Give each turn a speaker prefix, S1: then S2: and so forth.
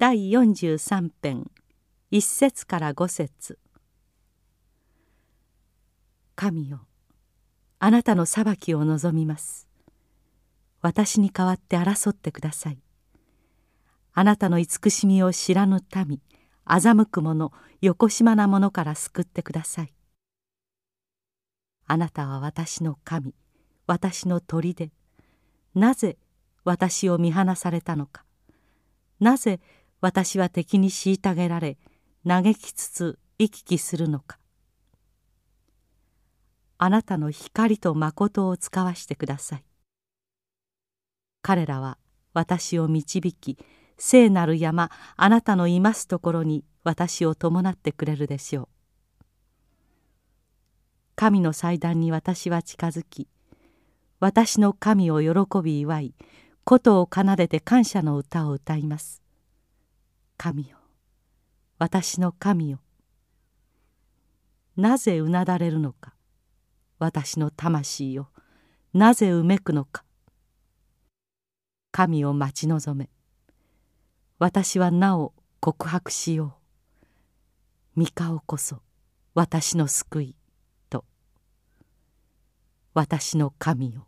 S1: 第43編一節から五節。神よあなたの裁きを望みます。私に代わって争ってください。あなたの慈しみを知らぬ民欺く者よこしまな者から救ってください。あなたは私の神私の砦。なぜ私を見放されたのか。なぜ私は敵に虐げられ嘆きつつ行き来するのか。あなたの光と誠を使わしてください。彼らは私を導き聖なる山あなたのいますところに私を伴ってくれるでしょう。神の祭壇に私は近づき私の神を喜び祝い琴を奏でて感謝の歌を歌います。神よ。私の神よ。なぜうなだれるのか。私の魂よ。なぜうめくのか。神を待ち望め。私はなお告白しよう。御顔こそ。私の救いと。私の神よ。